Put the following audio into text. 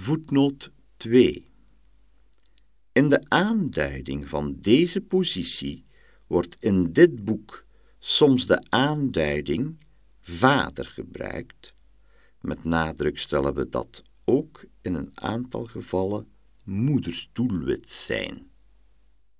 Voetnoot 2 In de aanduiding van deze positie wordt in dit boek soms de aanduiding vader gebruikt, met nadruk stellen we dat ook in een aantal gevallen moeders doelwit zijn.